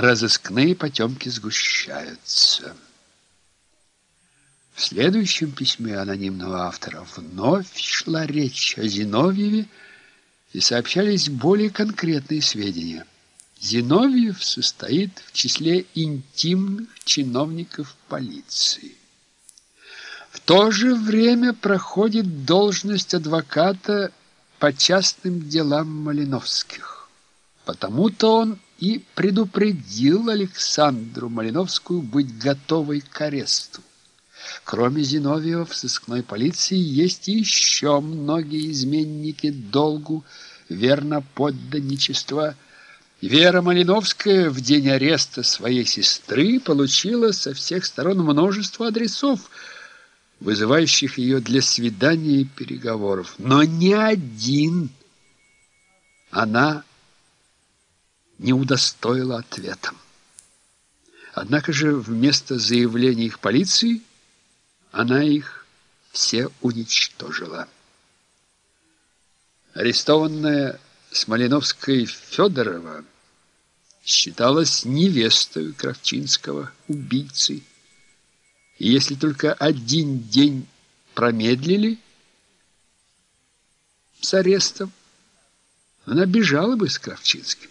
разыскные потемки сгущаются. В следующем письме анонимного автора вновь шла речь о Зиновьеве и сообщались более конкретные сведения. Зиновьев состоит в числе интимных чиновников полиции. В то же время проходит должность адвоката по частным делам Малиновских. Потому-то он и предупредил Александру Малиновскую быть готовой к аресту. Кроме Зиновьева в сыскной полиции есть еще многие изменники долгу, верно подданничества. Вера Малиновская в день ареста своей сестры получила со всех сторон множество адресов, вызывающих ее для свидания и переговоров. Но ни один она не удостоила ответом. Однако же вместо заявлений их полиции она их все уничтожила. Арестованная Смоленовской Федорова считалась невестой Кравчинского, убийцы. И если только один день промедлили с арестом, она бежала бы с Кравчинским.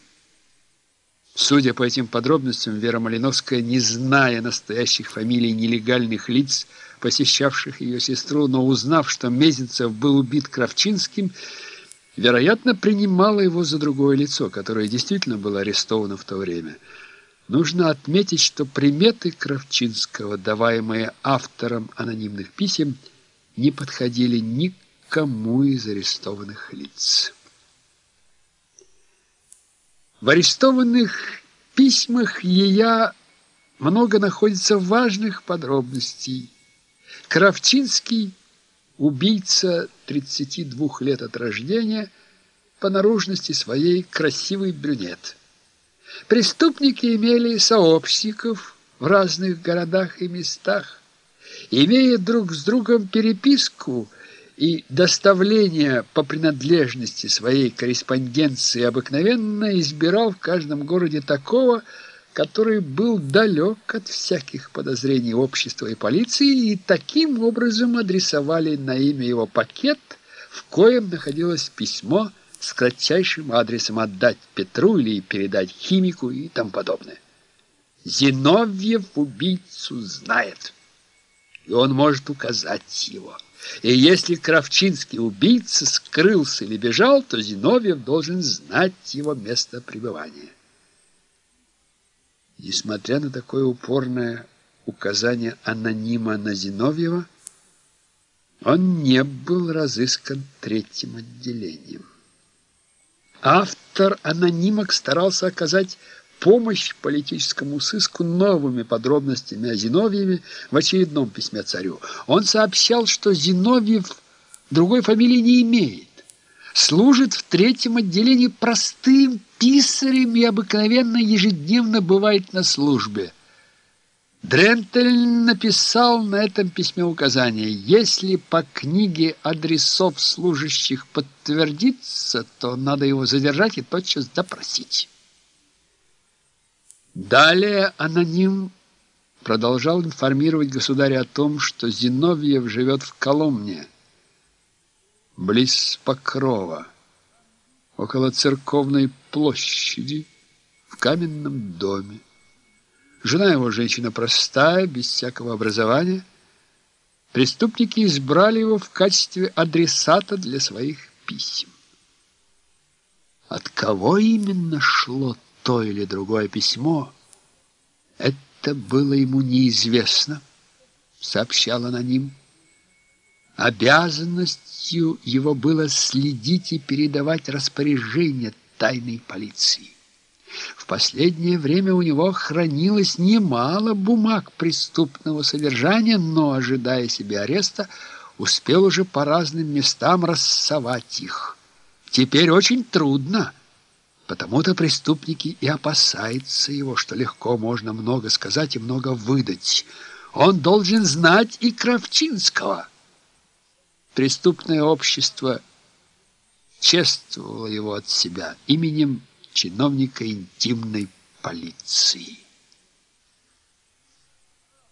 Судя по этим подробностям, Вера Малиновская, не зная настоящих фамилий нелегальных лиц, посещавших ее сестру, но узнав, что Мезенцев был убит Кравчинским, вероятно, принимала его за другое лицо, которое действительно было арестовано в то время. Нужно отметить, что приметы Кравчинского, даваемые автором анонимных писем, не подходили никому из арестованных лиц. В арестованных письмах ее много находится важных подробностей. Кравчинский, убийца 32 лет от рождения, по наружности своей красивый брюнет. Преступники имели сообщников в разных городах и местах, имея друг с другом переписку – и доставление по принадлежности своей корреспонденции обыкновенно избирал в каждом городе такого, который был далек от всяких подозрений общества и полиции, и таким образом адресовали на имя его пакет, в коем находилось письмо с кратчайшим адресом «отдать Петру» или «передать химику» и тому подобное. Зиновьев убийцу знает, и он может указать его. И если Кравчинский убийца скрылся или бежал, то Зиновьев должен знать его место пребывания. Несмотря на такое упорное указание анонима на Зиновьева, он не был разыскан третьим отделением. Автор анонимок старался оказать помощь политическому сыску новыми подробностями о Зиновьеве в очередном письме царю. Он сообщал, что Зиновьев другой фамилии не имеет, служит в третьем отделении простым писарем и обыкновенно ежедневно бывает на службе. Дрентель написал на этом письме указание, если по книге адресов служащих подтвердится, то надо его задержать и тотчас допросить. Далее аноним продолжал информировать государя о том, что Зиновьев живет в Коломне, близ Покрова, около церковной площади, в каменном доме. Жена его женщина простая, без всякого образования. Преступники избрали его в качестве адресата для своих писем. От кого именно шло то или другое письмо, это было ему неизвестно, сообщал аноним. Обязанностью его было следить и передавать распоряжения тайной полиции. В последнее время у него хранилось немало бумаг преступного содержания, но, ожидая себе ареста, успел уже по разным местам рассовать их. Теперь очень трудно Потому-то преступники и опасаются его, что легко можно много сказать и много выдать. Он должен знать и Кравчинского. Преступное общество чествовало его от себя именем чиновника интимной полиции.